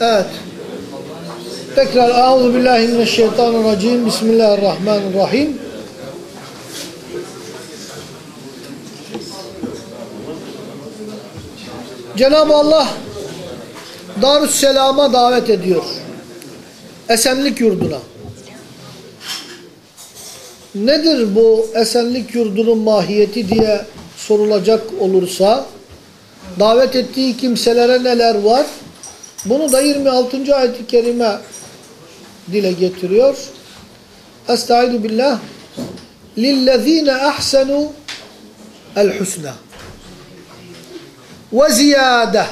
Evet. Tekrar Euzu billahi mineşşeytanirracim. Bismillahirrahmanirrahim. Cenab-ı Allah Darüsselam'a davet ediyor. Esenlik yurduna. Nedir bu esenlik yurdunun mahiyeti diye sorulacak olursa davet ettiği kimselere neler var? Bunu da 26. ayet-i kerime dile getiriyor. Estaizu billah. Lillezine ahsenu el husna ve ziyade.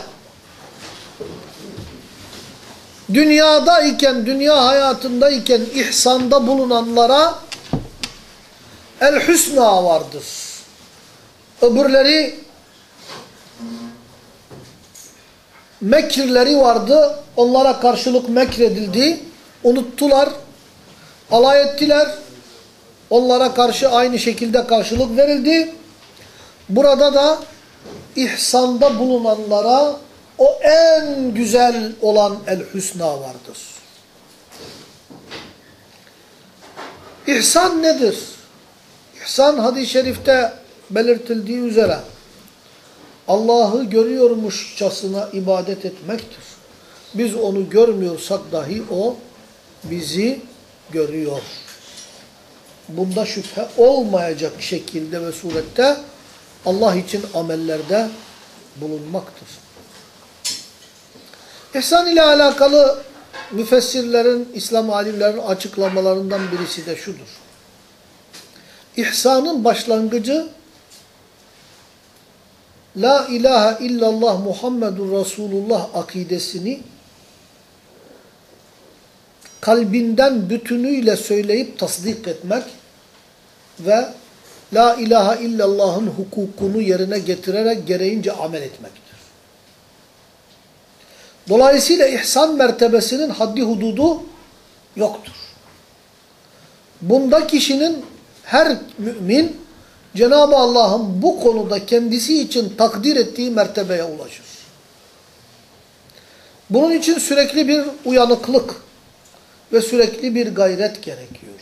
Dünyadayken, dünya hayatındayken ihsanda bulunanlara el husna vardır. Öbürleri mekirleri vardı. Onlara karşılık mekredildi. Unuttular. Alay ettiler. Onlara karşı aynı şekilde karşılık verildi. Burada da ihsanda bulunanlara o en güzel olan el-hüsna vardır. İhsan nedir? İhsan hadis-i şerifte belirtildiği üzere Allah'ı görüyormuşçasına ibadet etmektir. Biz onu görmüyorsak dahi o bizi görüyor. Bunda şüphe olmayacak şekilde ve surette Allah için amellerde bulunmaktır. İhsan ile alakalı müfessirlerin, İslam alimlerinin açıklamalarından birisi de şudur. İhsanın başlangıcı La ilahe illallah Muhammedur Resulullah akidesini kalbinden bütünüyle söyleyip tasdik etmek ve La ilahe illallah'ın hukukunu yerine getirerek gereğince amel etmektir. Dolayısıyla ihsan mertebesinin haddi hududu yoktur. Bunda kişinin her mümin Cenab-ı Allah'ın bu konuda kendisi için takdir ettiği mertebeye ulaşır. Bunun için sürekli bir uyanıklık ve sürekli bir gayret gerekiyor.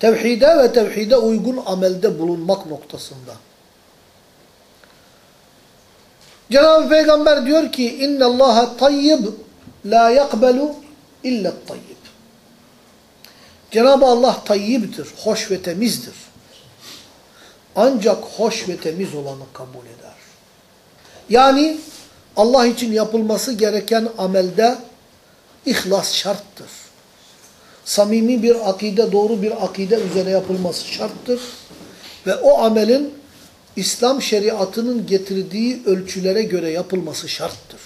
Tevhide ve tevhide uygun amelde bulunmak noktasında. Cenab-ı Peygamber diyor ki inna Allaha tayyib la yakbelu illa tayyib. Cenab-ı Allah tayyibdir, hoş ve temizdir. Ancak hoş ve temiz olanı kabul eder. Yani Allah için yapılması gereken amelde ihlas şarttır. Samimi bir akide, doğru bir akide üzere yapılması şarttır. Ve o amelin İslam şeriatının getirdiği ölçülere göre yapılması şarttır.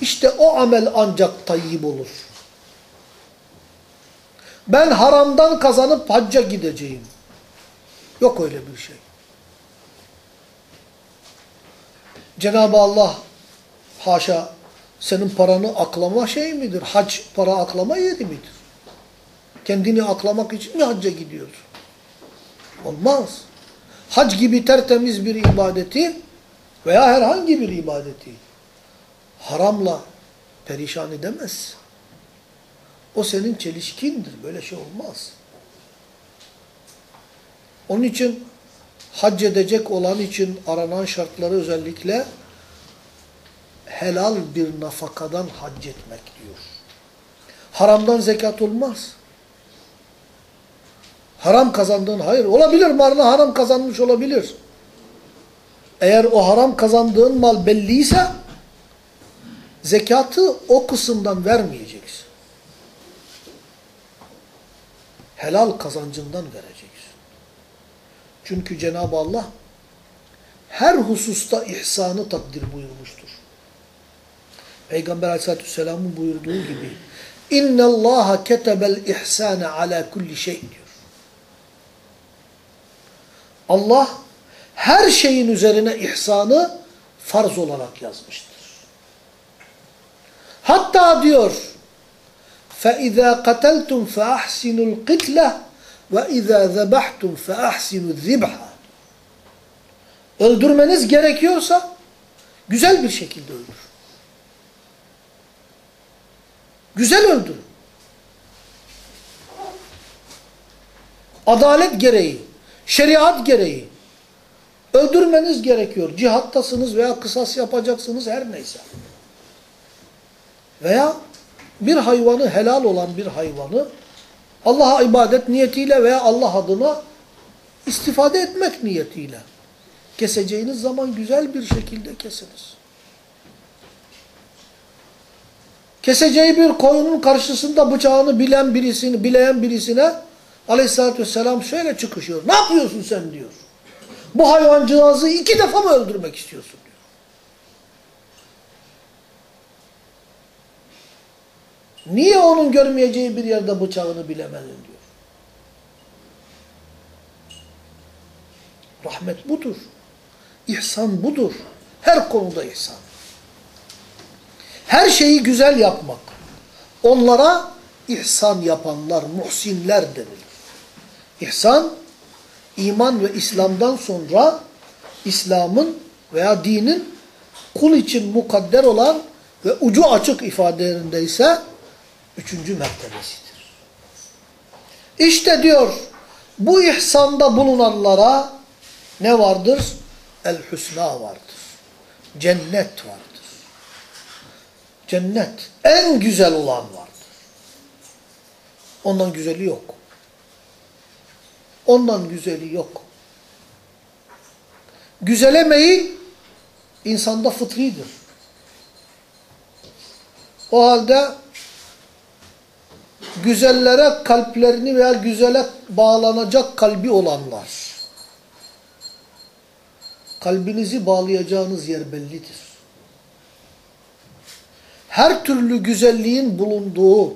İşte o amel ancak tayyip olur. Ben haramdan kazanıp hacca gideceğim. Yok öyle bir şey. Cenab-ı Allah haşa senin paranı aklama şey midir? Hac para aklama yeri midir? Kendini aklamak için mi hacca gidiyorsun? Olmaz. Hac gibi tertemiz bir ibadeti veya herhangi bir ibadeti haramla perişan edemez. O senin çelişkindir. Böyle şey olmaz. Onun için hac edecek olan için aranan şartları özellikle helal bir nafakadan hac etmek diyor. Haramdan zekat olmaz. Haram kazandığın, hayır olabilir malını haram kazanmış olabilir. Eğer o haram kazandığın mal belliyse zekatı o kısımdan vermeyeceksin. Helal kazancından vereceksin. Çünkü Cenab-ı Allah her hususta ihsanı takdir buyurmuştur. Peygamber aleyhissalatü vesselamın buyurduğu gibi اِنَّ اللّٰهَ كَتَبَ الْاِحْسَانَ عَلَى كُلِّ şey diyor. Allah her şeyin üzerine ihsanı farz olarak yazmıştır. Hatta diyor فَاِذَا قَتَلْتُمْ فَاَحْسِنُوا الْقِتْلَةِ ve izâ zebahtum fe. Öldürmeniz gerekiyorsa güzel bir şekilde öldür. Güzel öldür. Adalet gereği, şeriat gereği öldürmeniz gerekiyor. Cihattasınız veya kısas yapacaksınız her neyse. Veya bir hayvanı helal olan bir hayvanı Allah'a ibadet niyetiyle veya Allah adına istifade etmek niyetiyle keseceğiniz zaman güzel bir şekilde kesiniz. Keseceği bir koyunun karşısında bıçağını bilen birisini, bileyen birisine aleyhissalatü vesselam şöyle çıkışıyor. Ne yapıyorsun sen diyor. Bu hayvancağızı iki defa mı öldürmek istiyorsun diyor. Niye onun görmeyeceği bir yerde bıçağını bilemedin diyor. Rahmet budur. İhsan budur. Her konuda ihsan. Her şeyi güzel yapmak. Onlara ihsan yapanlar, muhsinler denilir. İhsan, iman ve İslam'dan sonra İslam'ın veya dinin kul için mukadder olan ve ucu açık ifadelerinde ise üçüncü mertebesidir. İşte diyor bu ihsanda bulunanlara ne vardır? El-Hüsna vardır. Cennet vardır. Cennet en güzel olan vardır. Ondan güzeli yok. Ondan güzeli yok. Güzelemeyi insanda fıtridir. O halde güzellere kalplerini veya güzele bağlanacak kalbi olanlar, kalbinizi bağlayacağınız yer bellidir. Her türlü güzelliğin bulunduğu,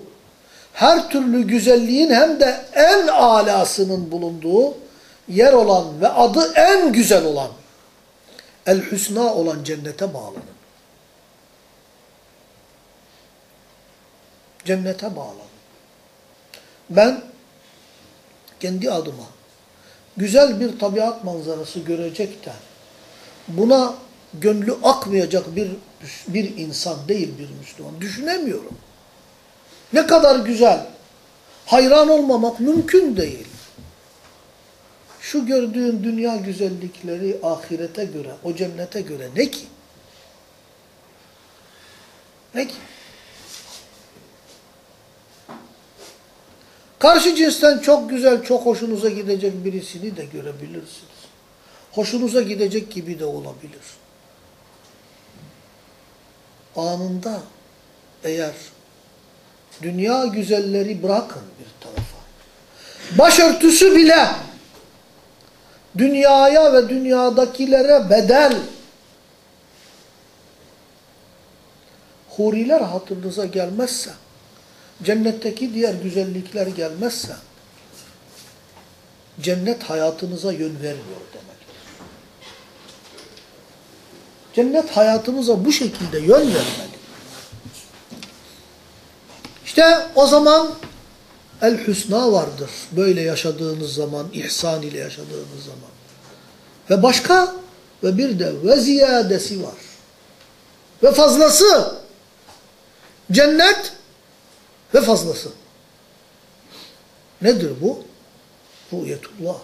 her türlü güzelliğin hem de en alasının bulunduğu yer olan ve adı en güzel olan, el-hüsna olan cennete bağlanın. Cennete bağlanın. Ben kendi adıma güzel bir tabiat manzarası görecek de buna gönlü akmayacak bir bir insan değil bir Müslüman. Düşünemiyorum. Ne kadar güzel. Hayran olmamak mümkün değil. Şu gördüğün dünya güzellikleri ahirete göre, o cennete göre ne ki? Ne ki? Karşı cinsten çok güzel, çok hoşunuza gidecek birisini de görebilirsiniz. Hoşunuza gidecek gibi de olabilir. Anında eğer dünya güzelleri bırakın bir tarafa. Başörtüsü bile dünyaya ve dünyadakilere bedel. Huriler hatırınıza gelmezse, cennetteki diğer güzellikler gelmezse, cennet hayatınıza yön vermiyor demektir. Cennet hayatımıza bu şekilde yön vermeli. İşte o zaman el-hüsna vardır. Böyle yaşadığınız zaman, ihsan ile yaşadığınız zaman. Ve başka ve bir de ve ziyadesi var. Ve fazlası. Cennet ve fazlası. Nedir bu? Ru'yetullah.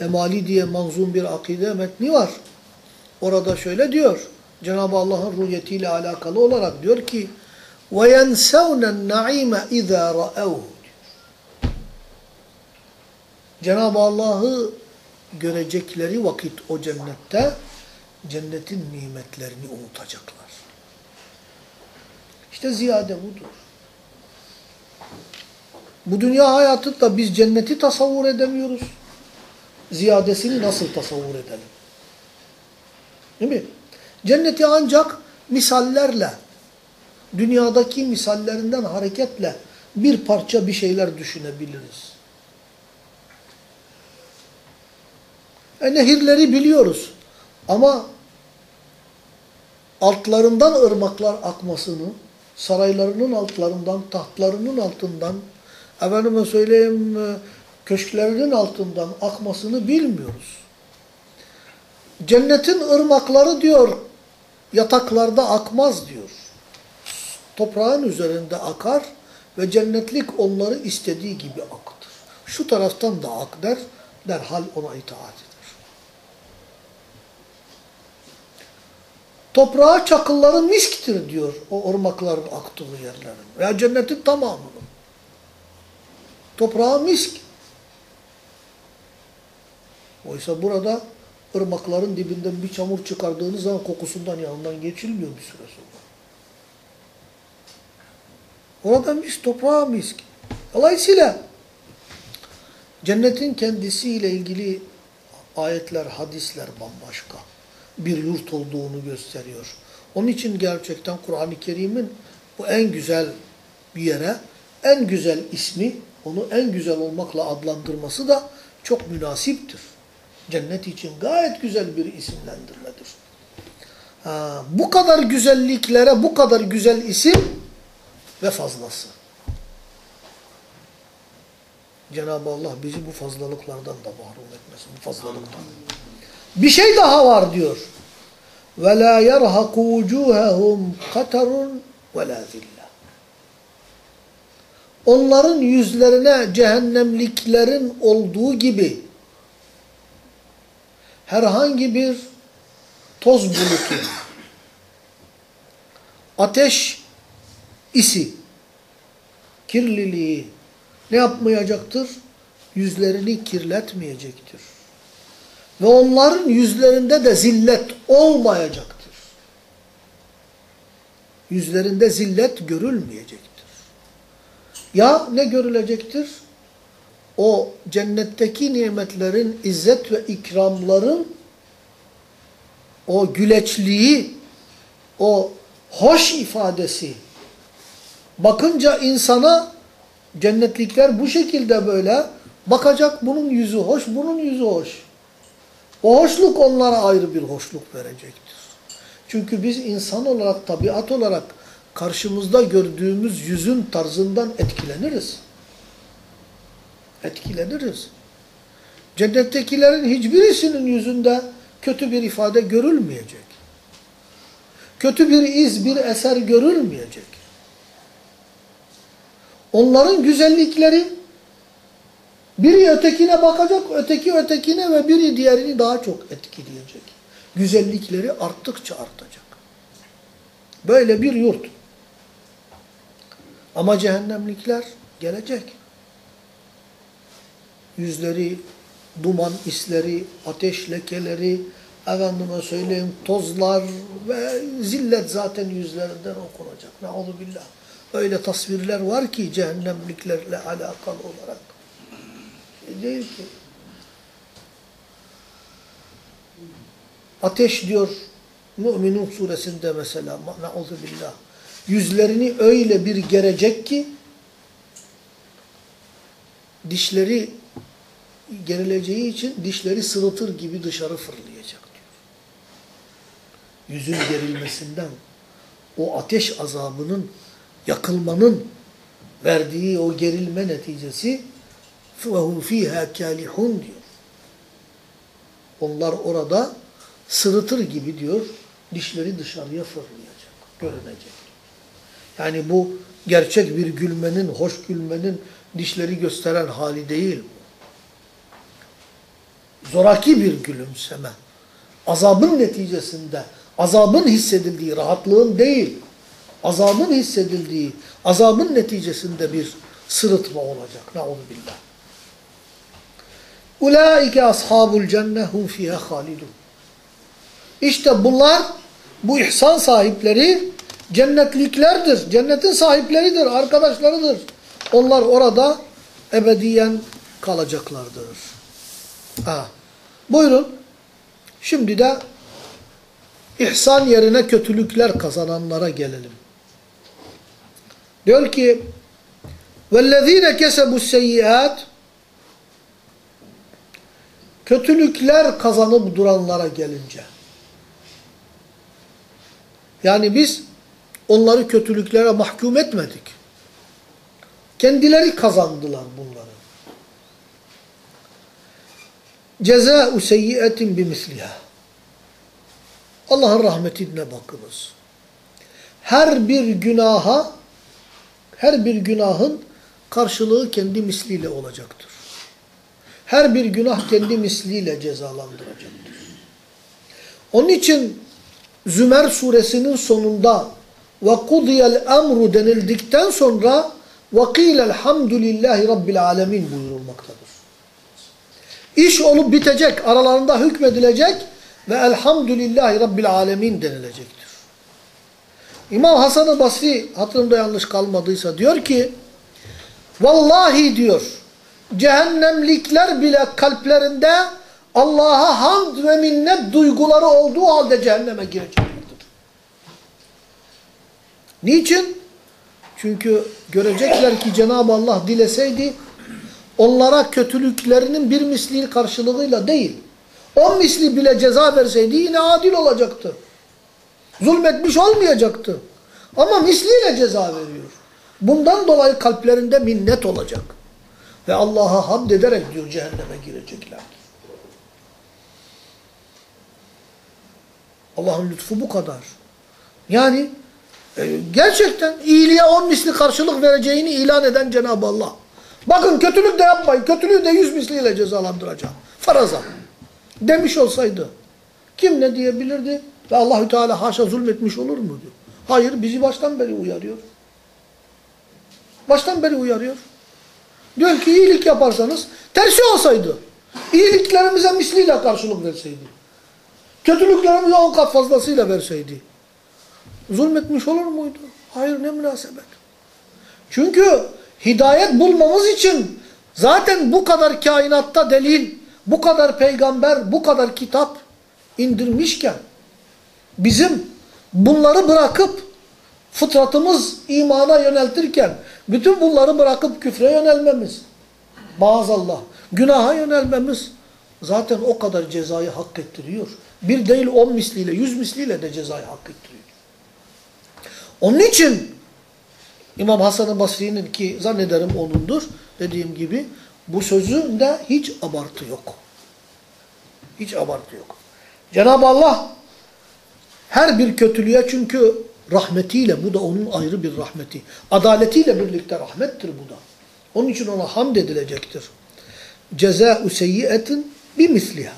Emali diye manzum bir akide metni var. Orada şöyle diyor. Cenab-ı Allah'ın ruhiyetiyle alakalı olarak diyor ki وَيَنْسَوْنَ النَّعِيمَ اِذَا رَأَوْهُ Cenab-ı Allah'ı görecekleri vakit o cennette cennetin nimetlerini unutacaklar. İşte ziyade budur. Bu dünya hayatında biz cenneti tasavvur edemiyoruz. Ziyadesini nasıl tasavvur edelim? Değil mi? Cenneti ancak misallerle, dünyadaki misallerinden hareketle bir parça bir şeyler düşünebiliriz. E, nehirleri biliyoruz ama altlarından ırmaklar akmasını, saraylarının altlarından, tahtlarının altından, efendime söyleyeyim, köşklerinin altından akmasını bilmiyoruz. Cennetin ırmakları diyor, yataklarda akmaz diyor. Toprağın üzerinde akar ve cennetlik onları istediği gibi akıtır. Şu taraftan da ak der, derhal ona itaat eder. Toprağa çakılları misktir diyor o ırmakların aktığı yerlerin. Veya cennetin tamamının. Toprağa misk. Oysa burada ırmakların dibinden bir çamur çıkardığınız zaman kokusundan yanından geçilmiyor bir süre sonra. Oradan mis, toprağa misk. Dolayısıyla cennetin kendisiyle ilgili ayetler, hadisler bambaşka. Bir yurt olduğunu gösteriyor. Onun için gerçekten Kur'an-ı Kerim'in bu en güzel bir yere, en güzel ismi, onu en güzel olmakla adlandırması da çok münasiptir. Cennet için gayet güzel bir isimlendirmedir. Ha, bu kadar güzelliklere bu kadar güzel isim ve fazlası. Cenab-ı Allah bizi bu fazlalıklardan da mahrum etmesin. Bu fazlalıktan. Bir şey daha var diyor. Ve la yerhaku vucuhahum katarun ve la. Onların yüzlerine cehennemliklerin olduğu gibi herhangi bir toz bulutu, ateş isi, kirliliği ne yapmayacaktır? Yüzlerini kirletmeyecektir. Ve onların yüzlerinde de zillet olmayacaktır. Yüzlerinde zillet görülmeyecektir. Ya ne görülecektir? O cennetteki nimetlerin, izzet ve ikramların o güleçliği, o hoş ifadesi bakınca insana cennetlikler bu şekilde böyle bakacak bunun yüzü hoş, bunun yüzü hoş. O hoşluk onlara ayrı bir hoşluk verecektir. Çünkü biz insan olarak, tabiat olarak karşımızda gördüğümüz yüzün tarzından etkileniriz. Etkileniriz. Cennettekilerin hiçbirisinin yüzünde kötü bir ifade görülmeyecek. Kötü bir iz, bir eser görülmeyecek. Onların güzellikleri biri ötekine bakacak, öteki ötekine ve biri diğerini daha çok etkileyecek. Güzellikleri arttıkça artacak. Böyle bir yurt. Ama cehennemlikler gelecek. Yüzleri, duman isleri, ateş lekeleri, efendime söyleyeyim tozlar ve zillet zaten yüzlerinden okunacak. Ne'udhu billah. Öyle tasvirler var ki cehennemliklerle alakalı olarak. Değil ki. Ateş diyor Mü'minun suresinde mesela. Ne'udhu billah. Yüzlerini öyle bir gerecek ki dişleri gerileceği için dişleri sırıtır gibi dışarı fırlayacak diyor. Yüzün gerilmesinden, o ateş azabının, yakılmanın verdiği o gerilme neticesi فَهُمْ ف۪يهَا كَالِحُونَ diyor. Onlar orada sırıtır gibi diyor, dişleri dışarıya fırlayacak, görünecek. Yani bu gerçek bir gülmenin, hoş gülmenin dişleri gösteren hali değil zoraki bir gülümseme. Azabın neticesinde, azabın hissedildiği, rahatlığın değil, azabın hissedildiği, azabın neticesinde bir sırıtma olacak. Ne'udhu billah. Ulaike ashabul cenne hum fiha halidun. İşte bunlar bu ihsan sahipleri cennetliklerdir. Cennetin sahipleridir, arkadaşlarıdır. Onlar orada ebediyen kalacaklardır. Ha. Buyurun. Şimdi de ihsan yerine kötülükler kazananlara gelelim. Diyor ki: "Vellezine kesebu's seyyiat" Kötülükler kazanıp duranlara gelince. Yani biz onları kötülüklere mahkum etmedik. Kendileri kazandılar bunları. Cezâ'u seyyiyetin bimisliha. Allah'ın rahmetine bakınız. Her bir günaha, her bir günahın karşılığı kendi misliyle olacaktır. Her bir günah kendi misliyle cezalandıracaktır. Onun için Zümer suresinin sonunda ve kudiyel emru denildikten sonra ve kîlel hamdülillahi rabbil alemin buyurulmaktadır. İş olup bitecek, aralarında hükmedilecek ve elhamdülillahi rabbil alemin denilecektir. İmam Hasan-ı Basri hatırımda yanlış kalmadıysa diyor ki vallahi diyor cehennemlikler bile kalplerinde Allah'a hamd ve minnet duyguları olduğu halde cehenneme gireceklerdir. Niçin? Çünkü görecekler ki Cenab-ı Allah dileseydi onlara kötülüklerinin bir misli karşılığıyla değil, on misli bile ceza verseydi yine adil olacaktı. Zulmetmiş olmayacaktı. Ama misliyle ceza veriyor. Bundan dolayı kalplerinde minnet olacak. Ve Allah'a hamd ederek diyor cehenneme girecekler. Allah'ın lütfu bu kadar. Yani e, gerçekten iyiliğe on misli karşılık vereceğini ilan eden Cenab-ı Allah. Bakın kötülük de yapmayın. Kötülüğü de yüz misliyle cezalandıracağım. Faraza. Demiş olsaydı kim ne diyebilirdi? Ve Allahü Teala haşa zulmetmiş olur mu diyor. Hayır bizi baştan beri uyarıyor. Baştan beri uyarıyor. Diyor ki iyilik yaparsanız tersi olsaydı. İyiliklerimize misliyle karşılık verseydi. Kötülüklerimize on kat fazlasıyla verseydi. Zulmetmiş olur muydu? Hayır ne münasebet. Çünkü hidayet bulmamız için zaten bu kadar kainatta delil, bu kadar peygamber, bu kadar kitap indirmişken bizim bunları bırakıp fıtratımız imana yöneltirken bütün bunları bırakıp küfre yönelmemiz maazallah günaha yönelmemiz zaten o kadar cezayı hak ettiriyor. Bir değil on misliyle, yüz misliyle de cezayı hak ettiriyor. Onun için İmam Hasan-ı Basri'nin ki zannederim onundur dediğim gibi bu sözünde hiç abartı yok. Hiç abartı yok. Cenab-ı Allah her bir kötülüğe çünkü rahmetiyle bu da onun ayrı bir rahmeti. Adaletiyle birlikte rahmettir bu da. Onun için ona hamd edilecektir. Cezâ'u seyyiyetin bimisliha.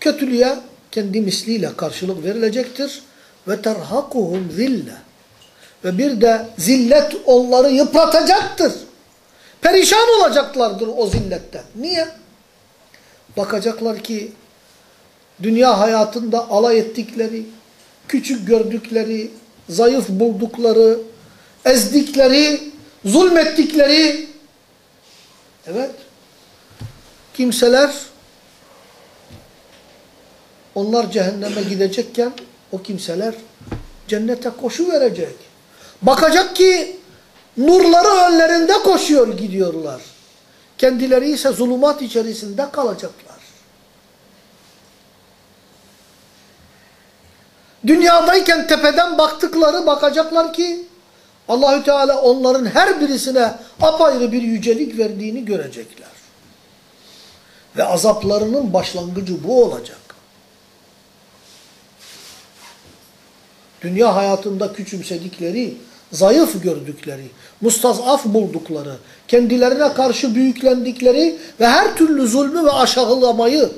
Kötülüğe kendi misliyle karşılık verilecektir. Ve terhakuhum zille. Ve bir de zillet onları yıpratacaktır. Perişan olacaklardır o zilletten. Niye? Bakacaklar ki dünya hayatında alay ettikleri, küçük gördükleri, zayıf buldukları, ezdikleri, zulmettikleri evet kimseler onlar cehenneme gidecekken o kimseler cennete koşu verecek. Bakacak ki nurları önlerinde koşuyor gidiyorlar. Kendileri ise zulümat içerisinde kalacaklar. Dünyadayken tepeden baktıkları bakacaklar ki Allahü Teala onların her birisine apayrı bir yücelik verdiğini görecekler. Ve azaplarının başlangıcı bu olacak. Dünya hayatında küçümsedikleri, zayıf gördükleri, mustazaf buldukları, kendilerine karşı büyüklendikleri ve her türlü zulmü ve aşağılamayı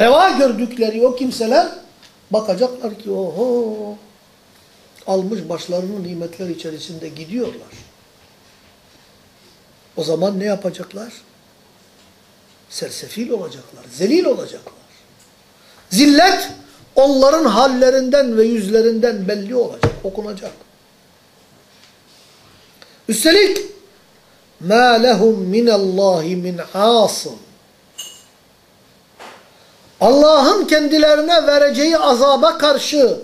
reva gördükleri o kimseler bakacaklar ki oho almış başlarının nimetler içerisinde gidiyorlar. O zaman ne yapacaklar? Sersefil olacaklar, zelil olacaklar. Zillet onların hallerinden ve yüzlerinden belli olacak, okunacak. Üstelik مَا لَهُمْ مِنَ اللّٰهِ مِنْ عَاصٍ Allah'ın kendilerine vereceği azaba karşı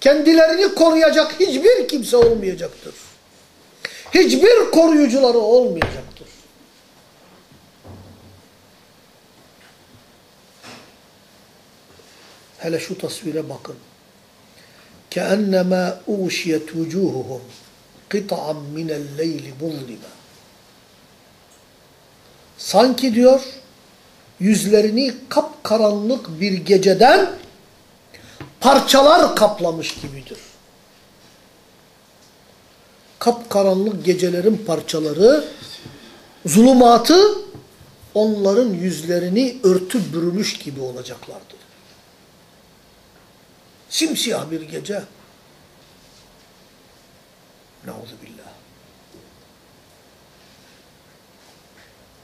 kendilerini koruyacak hiçbir kimse olmayacaktır. Hiçbir koruyucuları olmayacaktır. Hele şu tasvire bakın. كَأَنَّمَا اُوشِيَتْ وُجُوهُهُمْ قِطَعًا مِنَ اللَّيْلِ مُظْلِمًا Sanki diyor, yüzlerini kapkaranlık bir geceden parçalar kaplamış gibidir. Kapkaranlık gecelerin parçaları, zulümatı onların yüzlerini örtü bürümüş gibi olacaklardır. Simsiyah bir gece. Nauzubillah.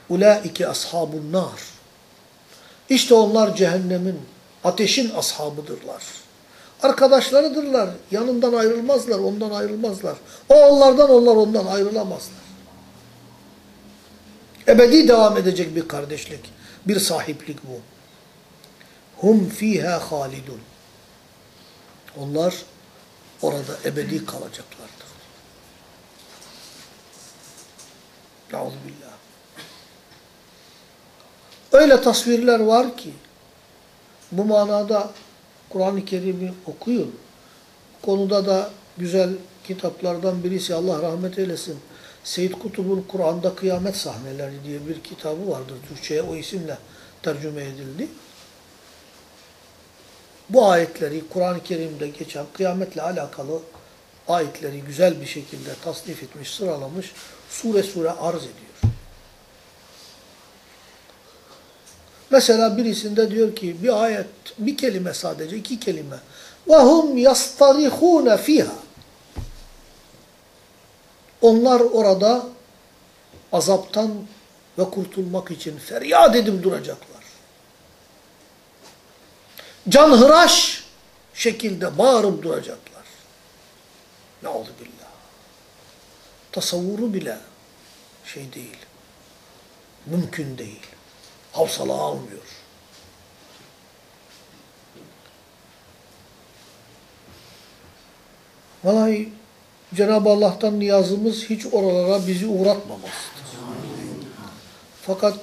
Ulaike ashabun nar. İşte onlar cehennemin, ateşin ashabıdırlar. Arkadaşlarıdırlar. Yanından ayrılmazlar, ondan ayrılmazlar. O onlardan, onlar ondan ayrılamazlar. Ebedi devam edecek bir kardeşlik, bir sahiplik bu. Hum fiha halidun. Onlar orada ebedi kalacaklardır. Euzubillah. Öyle tasvirler var ki bu manada Kur'an-ı Kerim'i okuyun. Konuda da güzel kitaplardan birisi Allah rahmet eylesin. Seyyid Kutub'un Kur'an'da Kıyamet Sahneleri diye bir kitabı vardır. Türkçe'ye o isimle tercüme edildi. Bu ayetleri Kur'an-ı Kerim'de geçen kıyametle alakalı ayetleri güzel bir şekilde tasnif etmiş, sıralamış, sure sure arz ediyor. Mesela birisinde diyor ki bir ayet, bir kelime sadece, iki kelime. وَهُمْ يَسْتَرِخُونَ فِيهَا Onlar orada azaptan ve kurtulmak için feryat edip duracaklar. Canhıraş şekilde bağırıp duracaklar. Nauzu billah. Tasavvuru bile şey değil. Mümkün değil. Havsala almıyor. Vallahi Cenab-ı Allah'tan niyazımız hiç oralara bizi uğratmamasıdır. Fakat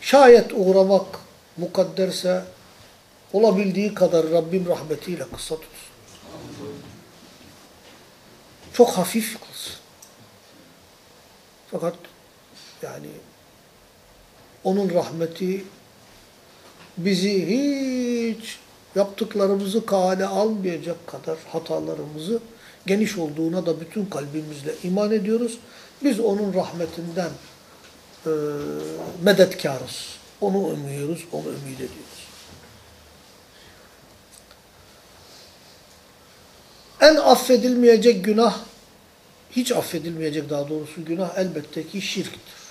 şayet uğramak mukadderse olabildiği kadar Rabbim rahmetiyle kısa tutsun. Çok hafif kılsın. Fakat yani onun rahmeti bizi hiç yaptıklarımızı kale almayacak kadar hatalarımızı geniş olduğuna da bütün kalbimizle iman ediyoruz. Biz onun rahmetinden e, medetkarız. Onu umuyoruz, onu ümit ediyoruz. En affedilmeyecek günah, hiç affedilmeyecek daha doğrusu günah elbette ki şirktir.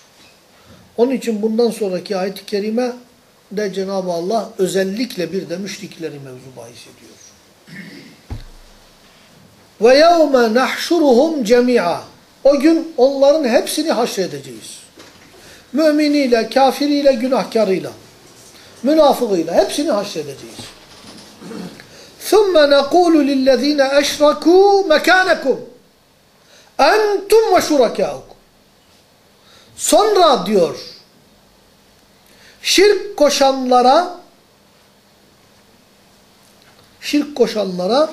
Onun için bundan sonraki ayet-i kerime de Cenab-ı Allah özellikle bir de müşrikleri mevzu bahis ediyor. Ve yevme nahşuruhum cemi'a. O gün onların hepsini haşredeceğiz. Müminiyle, kafiriyle, günahkarıyla, münafığıyla hepsini haşredeceğiz. ثُمَّ نَقُولُ لِلَّذ۪ينَ اَشْرَكُوا مَكَانَكُمْ اَنْتُمْ وَشُرَكَاؤُكُمْ Sonra diyor, şirk koşanlara, şirk koşanlara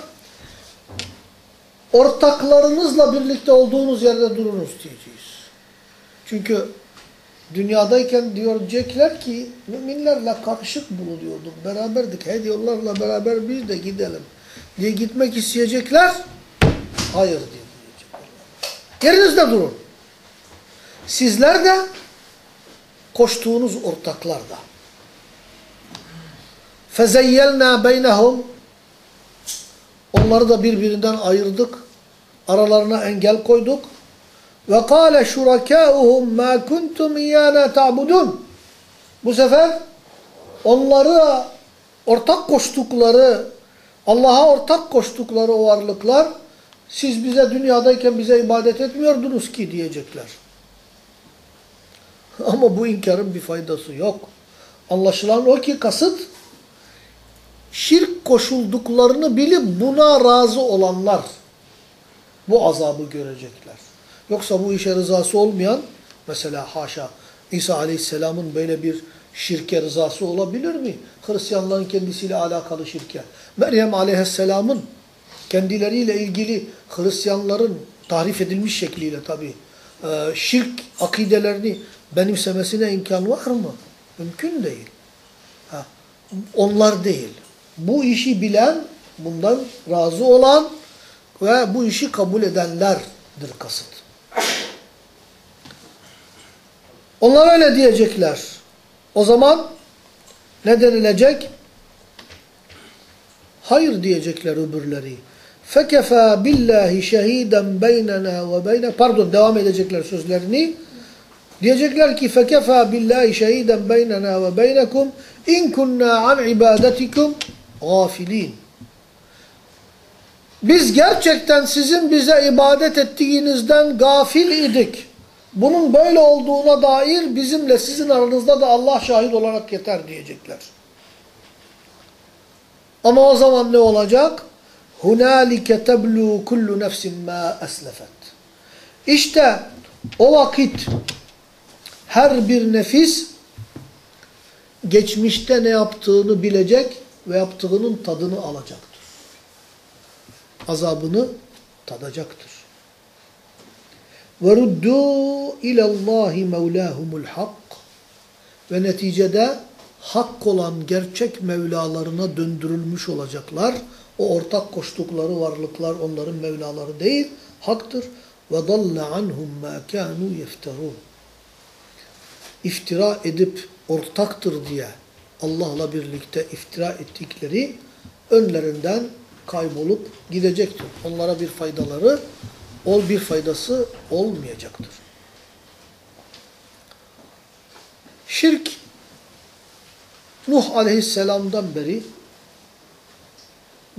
ortaklarınızla birlikte olduğunuz yerde durunuz diyeceğiz. Çünkü dünyadayken diyecekler ki müminlerle karışık bulunuyorduk, beraberdik, hadi onlarla beraber biz de gidelim diye gitmek isteyecekler. Hayır diye diyecekler. Yerinizde durun. Sizler de koştuğunuz ortaklar da. فَزَيَّلْنَا بَيْنَهُمْ Onları da birbirinden ayırdık. Aralarına engel koyduk. Ve kâle şurakâuhum mâ kuntum iyâne ta'budun. Bu sefer onları ortak koştukları, Allah'a ortak koştukları o varlıklar, siz bize dünyadayken bize ibadet etmiyordunuz ki diyecekler. Ama bu inkarın bir faydası yok. Anlaşılan o ki kasıt, şirk koşulduklarını bilip buna razı olanlar bu azabı görecekler. Yoksa bu işe rızası olmayan, mesela haşa İsa Aleyhisselam'ın böyle bir şirke rızası olabilir mi? Hristiyanların kendisiyle alakalı şirke. Meryem Aleyhisselam'ın kendileriyle ilgili Hristiyanların tarif edilmiş şekliyle tabi şirk akidelerini benimsemesine imkan var mı? Mümkün değil. Ha. Onlar değil. bu işi bilen, bundan razı olan ve bu işi kabul edenlerdir kasıt. Onlar öyle diyecekler. O zaman ne denilecek? Hayır diyecekler öbürleri. فَكَفَى بِاللّٰهِ شَه۪يدًا بَيْنَنَا وَبَيْنَ Pardon devam edecekler sözlerini. Diyecekler ki فَكَفَى بِاللّٰهِ شَه۪يدًا بَيْنَنَا وَبَيْنَكُمْ اِنْ كُنَّا عَنْ عِبَادَتِكُمْ غَافِل۪ينَ Biz gerçekten sizin bize ibadet ettiğinizden gafil idik. Bunun böyle olduğuna dair bizimle sizin aranızda da Allah şahit olarak yeter diyecekler. Ama o zaman ne olacak? هُنَالِكَ تَبْلُوا كُلُّ نَفْسٍ مَا أَسْلَفَتْ İşte o vakit her bir nefis geçmişte ne yaptığını bilecek ve yaptığının tadını alacaktır. Azabını tadacaktır. وَرُدُّوا اِلَى اللّٰهِ مَوْلَاهُمُ الْحَقِّ Ve neticede hak olan gerçek Mevlalarına döndürülmüş olacaklar. O ortak koştukları varlıklar onların mevlaları değil, haktır. Ve dalle anhum ma kanu yefterun. İftira edip ortaktır diye Allah'la birlikte iftira ettikleri önlerinden kaybolup gidecektir. Onlara bir faydaları, ol bir faydası olmayacaktır. Şirk Nuh aleyhisselamdan beri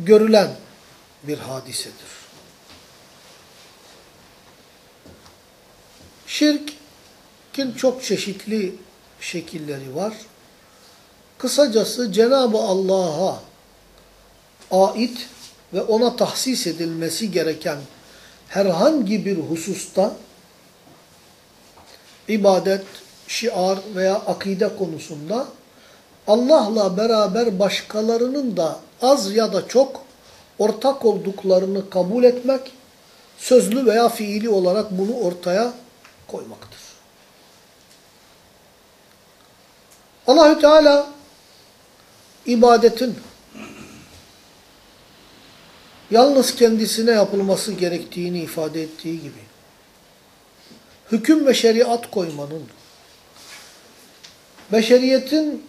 görülen bir hadisedir. Şirkin çok çeşitli şekilleri var. Kısacası Cenab-ı Allah'a ait ve ona tahsis edilmesi gereken herhangi bir hususta ibadet, şiar veya akide konusunda Allah'la beraber başkalarının da az ya da çok ortak olduklarını kabul etmek, sözlü veya fiili olarak bunu ortaya koymaktır. Allahü Teala ibadetin yalnız kendisine yapılması gerektiğini ifade ettiği gibi hüküm ve şeriat koymanın beşeriyetin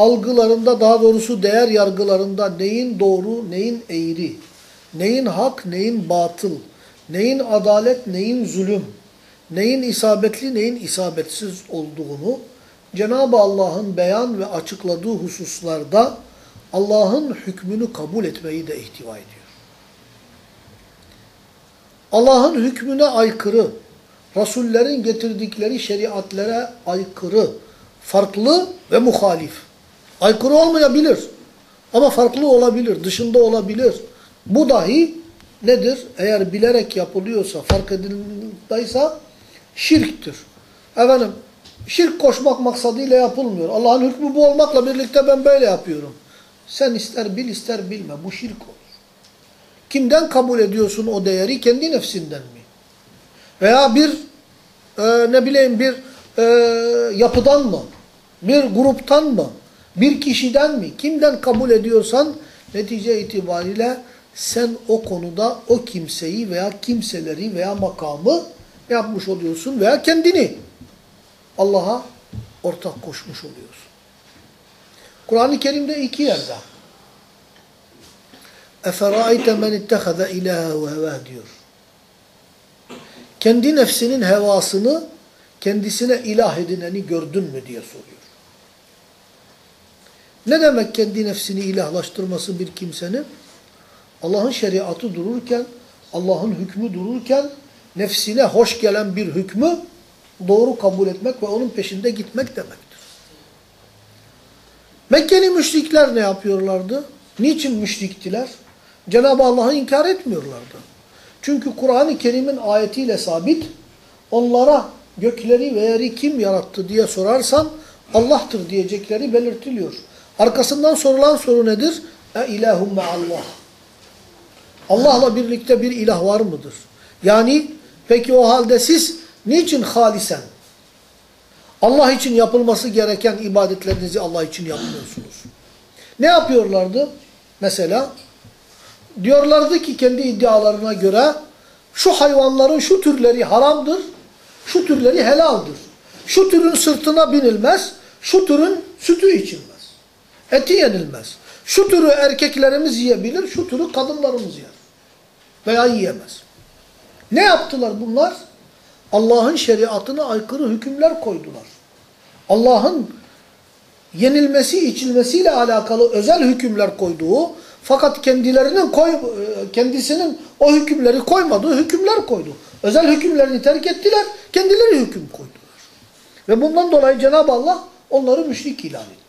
algılarında daha doğrusu değer yargılarında neyin doğru, neyin eğri, neyin hak, neyin batıl, neyin adalet, neyin zulüm, neyin isabetli, neyin isabetsiz olduğunu Cenab-ı Allah'ın beyan ve açıkladığı hususlarda Allah'ın hükmünü kabul etmeyi de ihtiva ediyor. Allah'ın hükmüne aykırı, Rasullerin getirdikleri şeriatlere aykırı, farklı ve muhalif. Aykırı olmayabilir ama farklı olabilir, dışında olabilir. Bu dahi nedir? Eğer bilerek yapılıyorsa, fark edildiyse şirktir. Efendim, şirk koşmak maksadıyla yapılmıyor. Allah'ın hükmü bu olmakla birlikte ben böyle yapıyorum. Sen ister bil ister bilme. Bu şirk olur. Kimden kabul ediyorsun o değeri? Kendi nefsinden mi? Veya bir e, ne bileyim bir e, yapıdan mı? Bir gruptan mı? Bir kişiden mi? Kimden kabul ediyorsan netice itibariyle sen o konuda o kimseyi veya kimseleri veya makamı yapmış oluyorsun veya kendini Allah'a ortak koşmuş oluyorsun. Kur'an-ı Kerim'de iki yerde اَفَرَائِتَ مَنِ اتَّخَذَ اِلَٰهَ وَهَوَى diyor. Kendi nefsinin hevasını kendisine ilah edineni gördün mü diye soruyor. Ne demek kendi nefsini ilahlaştırması bir kimsenin? Allah'ın şeriatı dururken, Allah'ın hükmü dururken nefsine hoş gelen bir hükmü doğru kabul etmek ve onun peşinde gitmek demektir. Mekkeli müşrikler ne yapıyorlardı? Niçin müşriktiler? Cenab-ı Allah'ı inkar etmiyorlardı. Çünkü Kur'an-ı Kerim'in ayetiyle sabit, onlara gökleri ve yeri kim yarattı diye sorarsan Allah'tır diyecekleri belirtiliyor. Arkasından sorulan soru nedir? E ilahum Allah. Allah'la birlikte bir ilah var mıdır? Yani peki o halde siz niçin halisen? Allah için yapılması gereken ibadetlerinizi Allah için yapmıyorsunuz. Ne yapıyorlardı? Mesela diyorlardı ki kendi iddialarına göre şu hayvanların şu türleri haramdır, şu türleri helaldir. Şu türün sırtına binilmez, şu türün sütü içilmez. Eti yenilmez. Şu türü erkeklerimiz yiyebilir, şu türü kadınlarımız yer. Veya yiyemez. Ne yaptılar bunlar? Allah'ın şeriatına aykırı hükümler koydular. Allah'ın yenilmesi, içilmesiyle alakalı özel hükümler koyduğu fakat kendilerinin koy, kendisinin o hükümleri koymadığı hükümler koydu. Özel hükümlerini terk ettiler, kendileri hüküm koydular. Ve bundan dolayı Cenab-ı Allah onları müşrik ilan etti.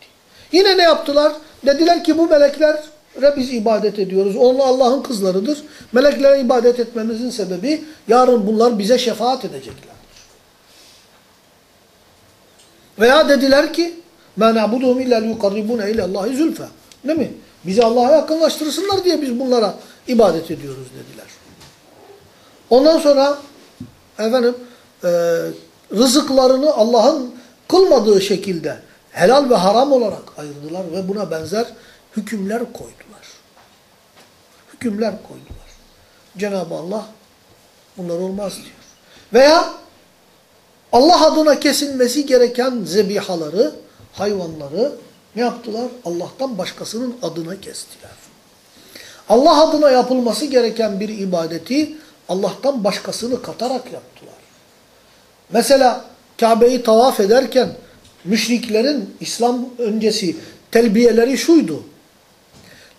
Yine ne yaptılar? Dediler ki bu meleklere biz ibadet ediyoruz. Onlar Allah'ın kızlarıdır. Meleklere ibadet etmemizin sebebi yarın bunlar bize şefaat edeceklerdir. Veya dediler ki مَا نَعْبُدُهُمْ اِلَّا لِيُقَرِّبُونَ اِلَى اللّٰهِ زُلْفَى Değil mi? Bizi Allah'a yakınlaştırsınlar diye biz bunlara ibadet ediyoruz dediler. Ondan sonra efendim e, rızıklarını Allah'ın kılmadığı şekilde helal ve haram olarak ayırdılar ve buna benzer hükümler koydular. Hükümler koydular. Cenab-ı Allah bunlar olmaz diyor. Veya Allah adına kesilmesi gereken zebihaları, hayvanları ne yaptılar? Allah'tan başkasının adına kestiler. Allah adına yapılması gereken bir ibadeti Allah'tan başkasını katarak yaptılar. Mesela Kabe'yi tavaf ederken müşriklerin İslam öncesi telbiyeleri şuydu.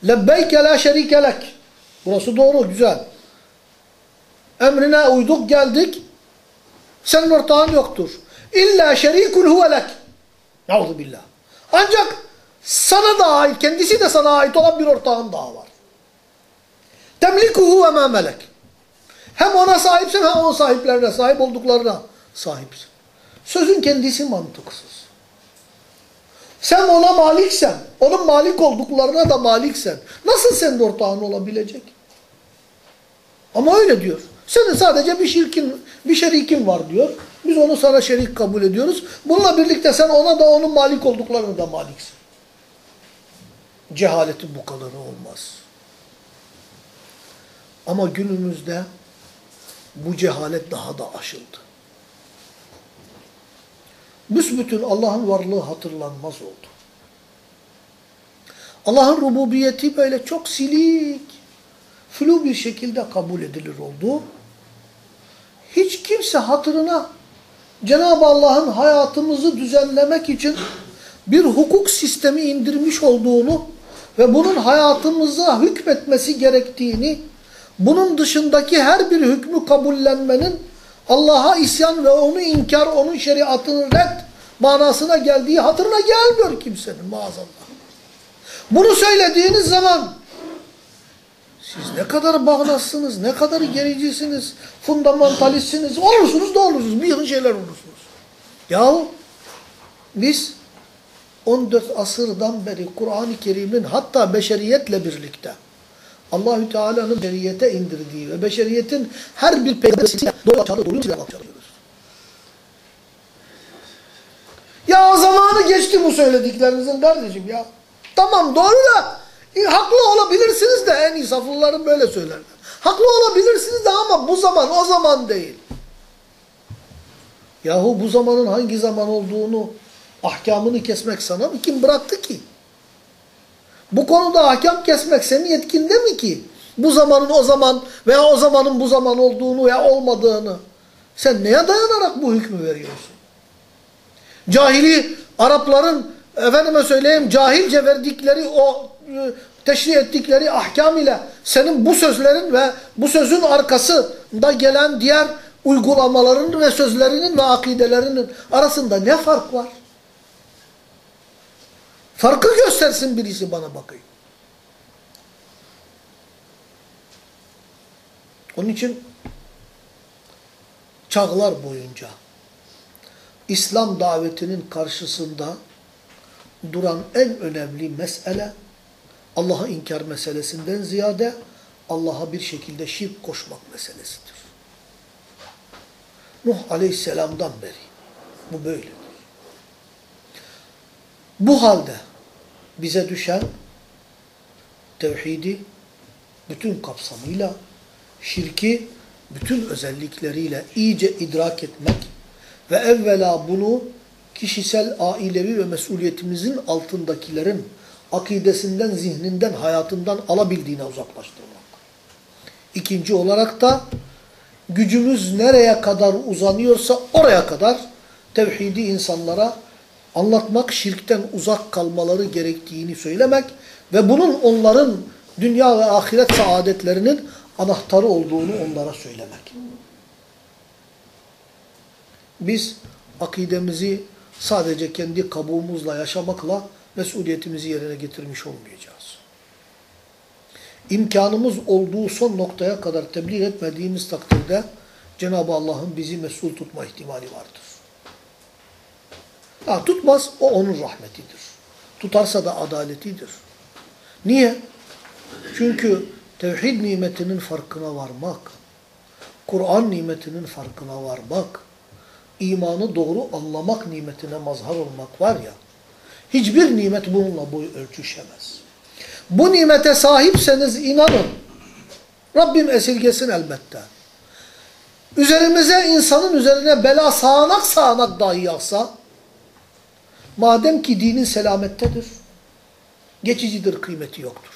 Lebbeyke la şerike lek. Burası doğru, güzel. Emrine uyduk, geldik. Senin ortağın yoktur. İlla şerikun huve lek. Yauzu billah. Ancak sana da ait, kendisi de sana ait olan bir ortağın daha var. Temlikuhu ve ma melek. Hem ona sahipsin hem onun sahiplerine, sahip olduklarına sahipsin. Sözün kendisi mantıksız. Sen ona maliksen, onun malik olduklarına da maliksen, nasıl senin ortağın olabilecek? Ama öyle diyor. Senin sadece bir şirkin, bir şerikin var diyor. Biz onu sana şerik kabul ediyoruz. Bununla birlikte sen ona da onun malik olduklarına da maliksin. Cehaletin bu kadarı olmaz. Ama günümüzde bu cehalet daha da aşıldı. Büsbütün Allah'ın varlığı hatırlanmaz oldu. Allah'ın rububiyeti böyle çok silik, flu bir şekilde kabul edilir oldu. Hiç kimse hatırına Cenab-ı Allah'ın hayatımızı düzenlemek için bir hukuk sistemi indirmiş olduğunu ve bunun hayatımıza hükmetmesi gerektiğini, bunun dışındaki her bir hükmü kabullenmenin Allah'a isyan ve onu inkar, onun şeriatını red manasına geldiği hatırına gelmiyor kimsenin maazallah. Bunu söylediğiniz zaman siz ne kadar bağnazsınız, ne kadar gericisiniz, fundamentalistsiniz, olursunuz da olursunuz, bir yığın şeyler olursunuz. Yahu biz 14 asırdan beri Kur'an-ı Kerim'in hatta beşeriyetle birlikte Allahü Teala'nın beşeriyete indirdiği ve beşeriyetin her bir peygamberine doğru açarı doğru çalıyoruz. Ya zamanı geçti bu söylediklerinizin kardeşim ya. Tamam doğru da e, haklı olabilirsiniz de en insaflıların böyle söylerler. Haklı olabilirsiniz de ama bu zaman o zaman değil. Yahu bu zamanın hangi zaman olduğunu, ahkamını kesmek sana mı kim bıraktı ki? Bu konuda ahkam kesmek senin yetkinde mi ki? Bu zamanın o zaman veya o zamanın bu zaman olduğunu veya olmadığını. Sen neye dayanarak bu hükmü veriyorsun? Cahili Arapların efendime söyleyeyim cahilce verdikleri o e, teşri ettikleri ahkam ile senin bu sözlerin ve bu sözün arkasında gelen diğer uygulamaların ve sözlerinin ve akidelerinin arasında ne fark var? Farkı göstersin birisi bana bakayım. Onun için çağlar boyunca İslam davetinin karşısında duran en önemli mesele Allah'a inkar meselesinden ziyade Allah'a bir şekilde şirk koşmak meselesidir. Nuh aleyhisselamdan beri bu böyledir. Bu halde bize düşen tevhidi bütün kapsamıyla, şirki bütün özellikleriyle iyice idrak etmek ve evvela bunu kişisel, ailevi ve mesuliyetimizin altındakilerin akidesinden, zihninden, hayatından alabildiğine uzaklaştırmak. İkinci olarak da gücümüz nereye kadar uzanıyorsa oraya kadar tevhidi insanlara anlatmak, şirkten uzak kalmaları gerektiğini söylemek ve bunun onların dünya ve ahiret saadetlerinin anahtarı olduğunu onlara söylemek. Biz akidemizi sadece kendi kabuğumuzla yaşamakla mesuliyetimizi yerine getirmiş olmayacağız. İmkanımız olduğu son noktaya kadar tebliğ etmediğimiz takdirde Cenab-ı Allah'ın bizi mesul tutma ihtimali vardır. Ha, tutmaz, o onun rahmetidir. Tutarsa da adaletidir. Niye? Çünkü tevhid nimetinin farkına varmak, Kur'an nimetinin farkına varmak, imanı doğru anlamak nimetine mazhar olmak var ya, hiçbir nimet bununla boy ölçüşemez. Bu nimete sahipseniz inanın, Rabbim esirgesin elbette. Üzerimize insanın üzerine bela sağanak sağanak dahi yağsa, madem ki dinin selamettedir, geçicidir, kıymeti yoktur.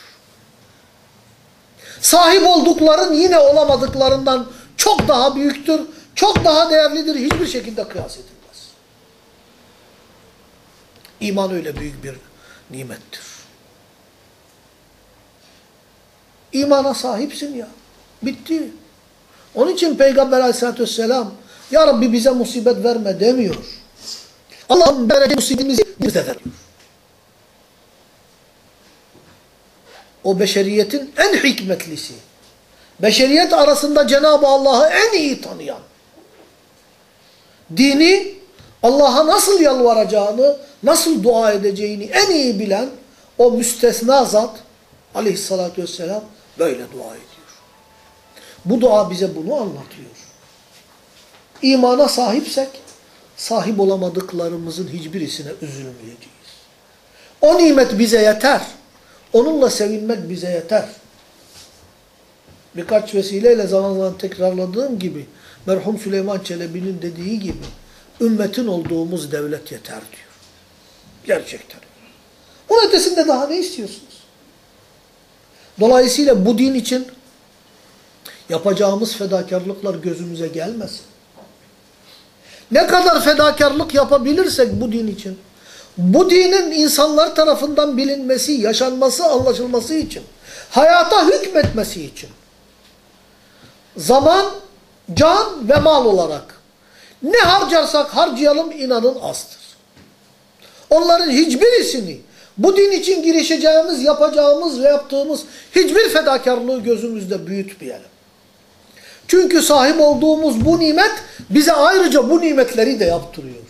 Sahip oldukların yine olamadıklarından çok daha büyüktür, çok daha değerlidir, hiçbir şekilde kıyas edilmez. İman öyle büyük bir nimettir. İmana sahipsin ya, bitti. Onun için Peygamber aleyhissalatü vesselam, Ya Rabbi bize musibet verme demiyor. Allah'ım bereket musibetimizi bize ver. O beşeriyetin en hikmetlisi. Beşeriyet arasında Cenab-ı Allah'ı en iyi tanıyan. Dini Allah'a nasıl yalvaracağını, nasıl dua edeceğini en iyi bilen o müstesna zat aleyhissalatü vesselam böyle dua ediyor. Bu dua bize bunu anlatıyor. İmana sahipsek, sahip olamadıklarımızın hiçbirisine üzülmeyeceğiz. O nimet bize yeter. Onunla sevinmek bize yeter. Birkaç vesileyle zaman zaman tekrarladığım gibi, merhum Süleyman Çelebi'nin dediği gibi, ümmetin olduğumuz devlet yeter diyor. Gerçekten. Onun ötesinde daha ne istiyorsunuz? Dolayısıyla bu din için yapacağımız fedakarlıklar gözümüze gelmesin. Ne kadar fedakarlık yapabilirsek bu din için, bu dinin insanlar tarafından bilinmesi, yaşanması, anlaşılması için, hayata hükmetmesi için, zaman, can ve mal olarak ne harcarsak harcayalım inanın azdır. Onların hiçbirisini bu din için girişeceğimiz, yapacağımız ve yaptığımız hiçbir fedakarlığı gözümüzde büyütmeyelim. Çünkü sahip olduğumuz bu nimet bize ayrıca bu nimetleri de yaptırıyor.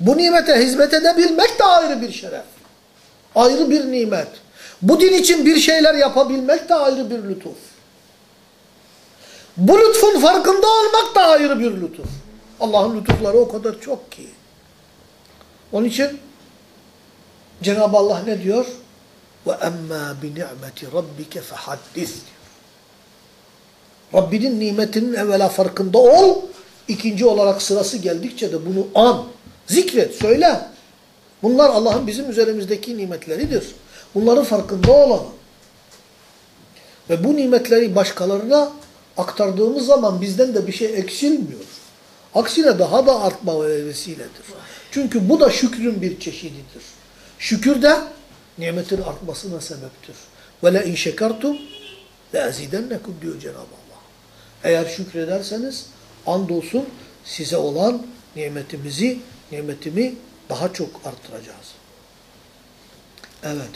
Bu nimete hizmet edebilmek de ayrı bir şeref. Ayrı bir nimet. Bu din için bir şeyler yapabilmek de ayrı bir lütuf. Bu lütfun farkında olmak da ayrı bir lütuf. Allah'ın lütufları o kadar çok ki. Onun için Cenab-ı Allah ne diyor? وَاَمَّا بِنِعْمَةِ رَبِّكَ فَحَدِّثْ Rabbinin nimetinin evvela farkında ol. İkinci olarak sırası geldikçe de bunu an, zikret, söyle. Bunlar Allah'ın bizim üzerimizdeki nimetleridir. Bunların farkında olalım. Ve bu nimetleri başkalarına aktardığımız zaman bizden de bir şey eksilmiyor. Aksine daha da artma vesiledir. Çünkü bu da şükrün bir çeşididir. Şükür de nimetin artmasına sebeptir. Ve le in şekertum le ezidennekum diyor Cenab-ı Allah. Eğer şükrederseniz andolsun size olan nimetimizi, nimetimi daha çok arttıracağız. Evet.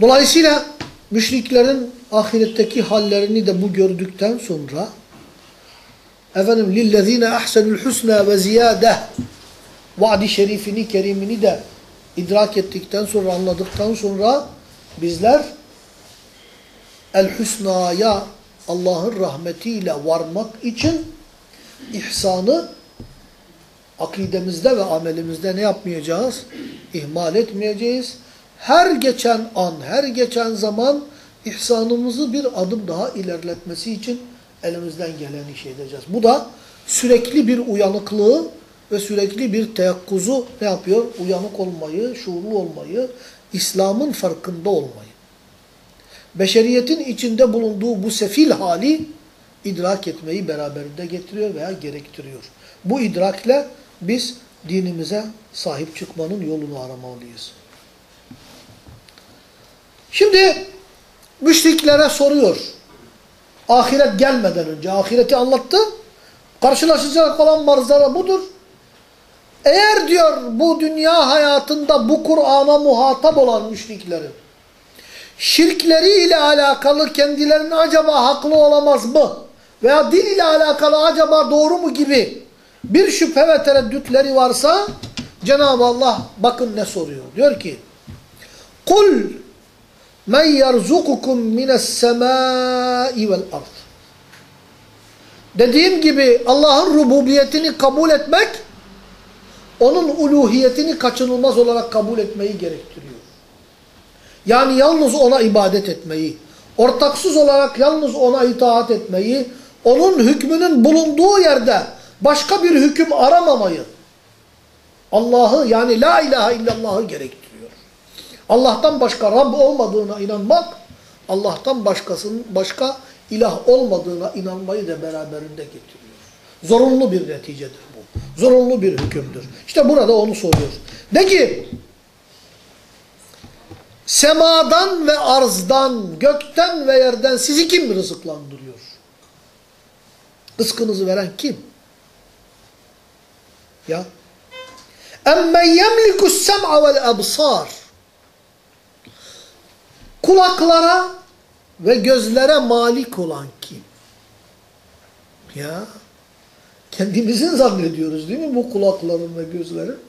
Dolayısıyla müşriklerin ahiretteki hallerini de bu gördükten sonra efendim lillezine ahsenul husna ve ziyade vaadi şerifini, kerimini de idrak ettikten sonra, anladıktan sonra bizler el-husnaya Allah'ın rahmetiyle varmak için ihsanı akidemizde ve amelimizde ne yapmayacağız? İhmal etmeyeceğiz. her geçen an, her geçen zaman ihsanımızı bir adım daha ilerletmesi için elimizden geleni şey edeceğiz. Bu da sürekli bir uyanıklığı ve sürekli bir teyakkuzu ne yapıyor? Uyanık olmayı, şuurlu olmayı, İslam'ın farkında olmayı. Beşeriyetin içinde bulunduğu bu sefil hali idrak etmeyi beraberinde getiriyor veya gerektiriyor. Bu idrakle biz dinimize sahip çıkmanın yolunu aramalıyız. Şimdi müşriklere soruyor. Ahiret gelmeden önce ahireti anlattı. Karşılaşacak olan manzara budur. Eğer diyor bu dünya hayatında bu Kur'an'a muhatap olan müşriklerin şirkleriyle alakalı kendilerine acaba haklı olamaz mı? Veya din ile alakalı acaba doğru mu gibi bir şüphe ve tereddütleri varsa Cenab-ı Allah bakın ne soruyor. Diyor ki Kul men yerzukukum mines semai vel ard. Dediğim gibi Allah'ın rububiyetini kabul etmek onun uluhiyetini kaçınılmaz olarak kabul etmeyi gerektiriyor. Yani yalnız ona ibadet etmeyi, ortaksız olarak yalnız ona itaat etmeyi, onun hükmünün bulunduğu yerde başka bir hüküm aramamayı, Allah'ı yani la ilahe illallah'ı gerektiriyor. Allah'tan başka Rab olmadığına inanmak, Allah'tan başkasının başka ilah olmadığına inanmayı da beraberinde getiriyor. Zorunlu bir neticedir bu. Zorunlu bir hükümdür. İşte burada onu soruyor. De ki, semadan ve arzdan, gökten ve yerden sizi kim rızıklandırıyor? Rızkınızı veren kim? Ya. اَمَّنْ يَمْلِكُ السَّمْعَ وَالْأَبْصَارِ Kulaklara ve gözlere malik olan kim? Ya. Kendimizin zannediyoruz değil mi bu kulakların ve gözlerin?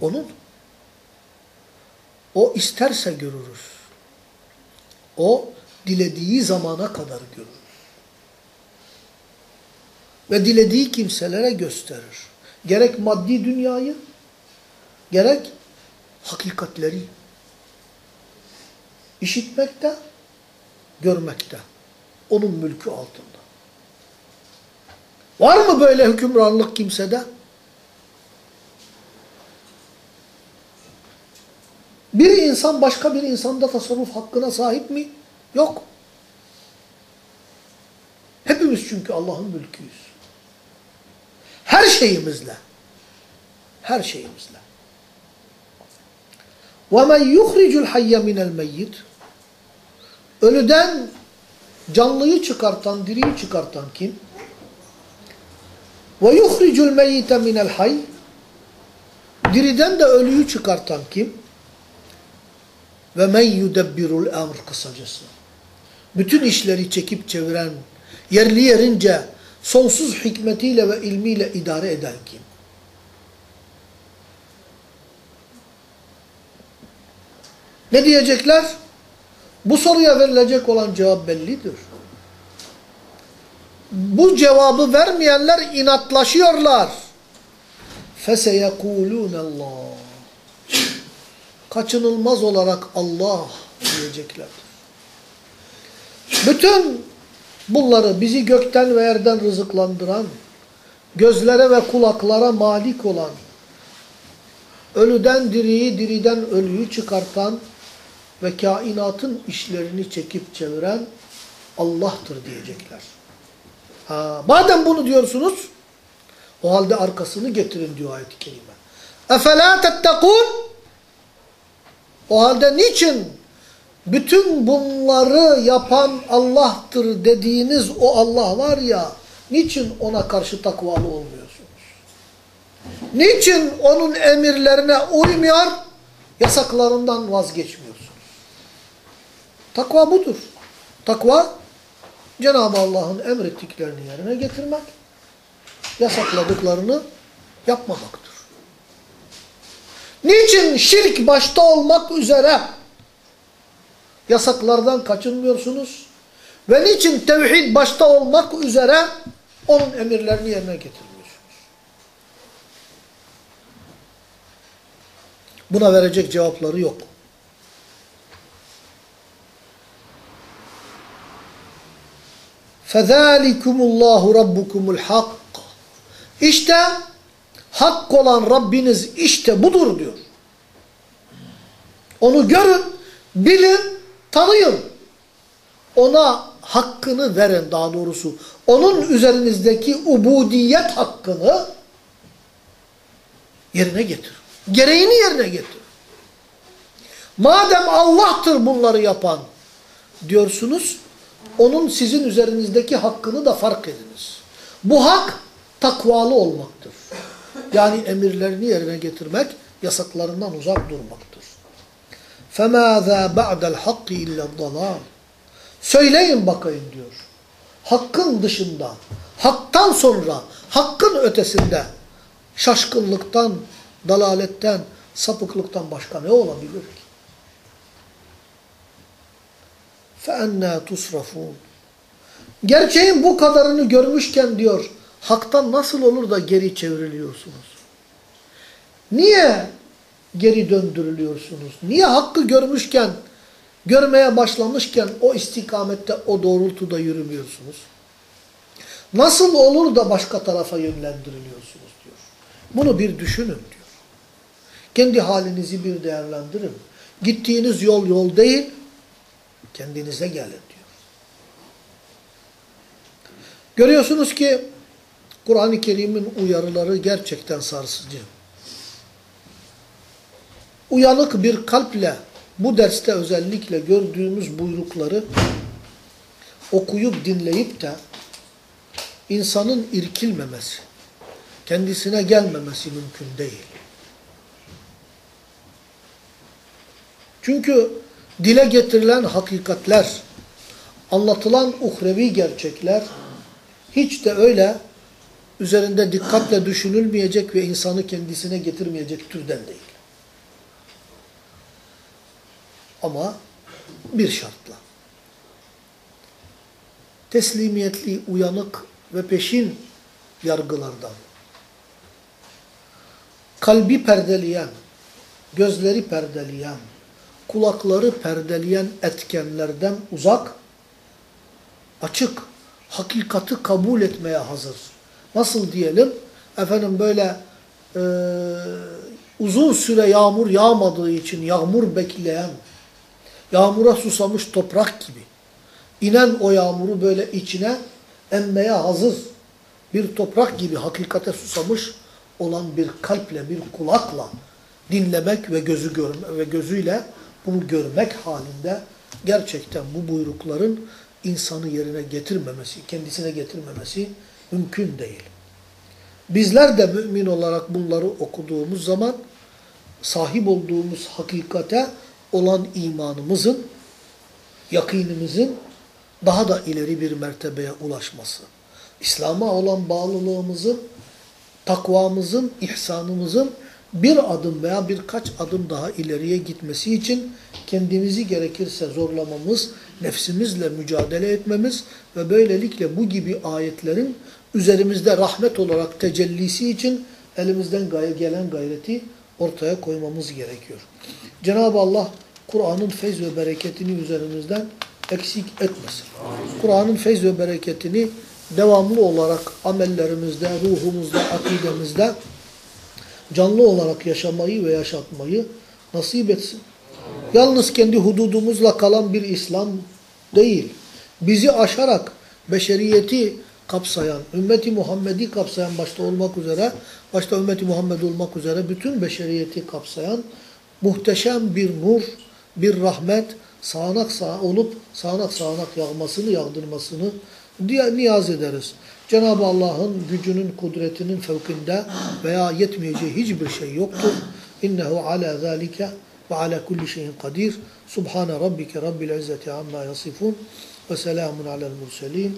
Onun. O isterse görürüz. O dilediği zamana kadar görürüz. Ve dilediği kimselere gösterir. Gerek maddi dünyayı, gerek hakikatleri. İşitmekte, görmekte. Onun mülkü altında. Var mı böyle hükümranlık kimsede? Bir insan başka bir insanda tasarruf hakkına sahip mi? Yok. Hepimiz çünkü Allah'ın mülküyüz. Her şeyimizle. Her şeyimizle. وَمَنْ يُخْرِجُ الْحَيَّ مِنَ الْمَيِّتِ Ölüden canlıyı çıkartan, diriyi çıkartan kim? وَيُخْرِجُ الْمَيِّتَ مِنَ الْحَيِّ Diriden de ölüyü çıkartan kim? Ve men yudebbirul emr kısacası. Bütün işleri çekip çeviren, yerli yerince sonsuz hikmetiyle ve ilmiyle idare eden kim? Ne diyecekler? Bu soruya verilecek olan cevap bellidir. Bu cevabı vermeyenler inatlaşıyorlar. فَسَيَقُولُونَ اللّٰهِ Kaçınılmaz olarak Allah diyeceklerdir. Bütün bunları bizi gökten ve yerden rızıklandıran, gözlere ve kulaklara malik olan, ölüden diriyi, diriden ölüyü çıkartan ve kainatın işlerini çekip çeviren Allah'tır diyecekler. Ha, madem bunu diyorsunuz, o halde arkasını getirin diyor ayet-i kerime. اَفَلَا تَتَّقُونَ o halde niçin bütün bunları yapan Allah'tır dediğiniz o Allah var ya, niçin ona karşı takvalı olmuyorsunuz? Niçin onun emirlerine uymuyor, yasaklarından vazgeçmiyorsunuz? Takva budur. Takva, Cenab-ı Allah'ın emrettiklerini yerine getirmek, yasakladıklarını yapmamaktır. Niçin şirk başta olmak üzere yasaklardan kaçınmıyorsunuz? Ve niçin tevhid başta olmak üzere onun emirlerini yerine getirmiyorsunuz? Buna verecek cevapları yok. فَذَٰلِكُمُ اللّٰهُ رَبُّكُمُ الْحَقِّ İşte hak olan Rabbiniz işte budur diyor. Onu görün, bilin, tanıyın. Ona hakkını verin daha doğrusu. Onun üzerinizdeki ubudiyet hakkını yerine getir. Gereğini yerine getir. Madem Allah'tır bunları yapan diyorsunuz, onun sizin üzerinizdeki hakkını da fark ediniz. Bu hak takvalı olmaktır. Yani emirlerini yerine getirmek, yasaklarından uzak durmaktır. فَمَاذَا بَعْدَ الْحَقِّ اِلَّا الضَّلَالِ Söyleyin bakayım diyor. Hakkın dışında, haktan sonra, hakkın ötesinde şaşkınlıktan, dalaletten, sapıklıktan başka ne olabilir ki? فَاَنَّا تُصْرَفُونَ Gerçeğin bu kadarını görmüşken diyor, haktan nasıl olur da geri çevriliyorsunuz? Niye geri döndürülüyorsunuz? Niye hakkı görmüşken, görmeye başlamışken o istikamette, o doğrultuda yürümüyorsunuz? Nasıl olur da başka tarafa yönlendiriliyorsunuz diyor. Bunu bir düşünün diyor. Kendi halinizi bir değerlendirin. Gittiğiniz yol yol değil, kendinize gelin diyor. Görüyorsunuz ki Kur'an-ı Kerim'in uyarıları gerçekten sarsıcı. Uyanık bir kalple bu derste özellikle gördüğümüz buyrukları okuyup dinleyip de insanın irkilmemesi, kendisine gelmemesi mümkün değil. Çünkü dile getirilen hakikatler, anlatılan uhrevi gerçekler hiç de öyle üzerinde dikkatle düşünülmeyecek ve insanı kendisine getirmeyecek türden değil. Ama bir şartla. Teslimiyetli, uyanık ve peşin yargılardan. Kalbi perdeleyen, gözleri perdeleyen, kulakları perdeleyen etkenlerden uzak, açık, hakikati kabul etmeye hazır. Nasıl diyelim? Efendim böyle e, uzun süre yağmur yağmadığı için yağmur bekleyen, yağmura susamış toprak gibi. inen o yağmuru böyle içine emmeye hazır bir toprak gibi hakikate susamış olan bir kalple, bir kulakla dinlemek ve gözü görme ve gözüyle bunu görmek halinde gerçekten bu buyrukların insanı yerine getirmemesi, kendisine getirmemesi mümkün değil. Bizler de mümin olarak bunları okuduğumuz zaman sahip olduğumuz hakikate olan imanımızın, yakinimizin daha da ileri bir mertebeye ulaşması. İslam'a olan bağlılığımızın, takvamızın, ihsanımızın bir adım veya birkaç adım daha ileriye gitmesi için kendimizi gerekirse zorlamamız, nefsimizle mücadele etmemiz ve böylelikle bu gibi ayetlerin üzerimizde rahmet olarak tecellisi için elimizden gelen gayreti ortaya koymamız gerekiyor. Cenab-ı Allah Kur'an'ın feyz ve bereketini üzerimizden eksik etmesin. Kur'an'ın feyz ve bereketini devamlı olarak amellerimizde, ruhumuzda, akidemizde canlı olarak yaşamayı ve yaşatmayı nasip etsin. Yalnız kendi hududumuzla kalan bir İslam değil. Bizi aşarak beşeriyeti kapsayan, ümmeti Muhammed'i kapsayan başta olmak üzere, başta ümmeti Muhammed olmak üzere bütün beşeriyeti kapsayan muhteşem bir nur, bir rahmet, sağanak sağ olup sağanak sağanak yağmasını, yağdırmasını niyaz ederiz. Cenab-ı Allah'ın gücünün, kudretinin fevkinde veya yetmeyeceği hiçbir şey yoktur. İnnehu ala zalike ve ala kulli şeyin kadir. Subhane rabbike rabbil izzeti amma yasifun ve selamun alel murselin.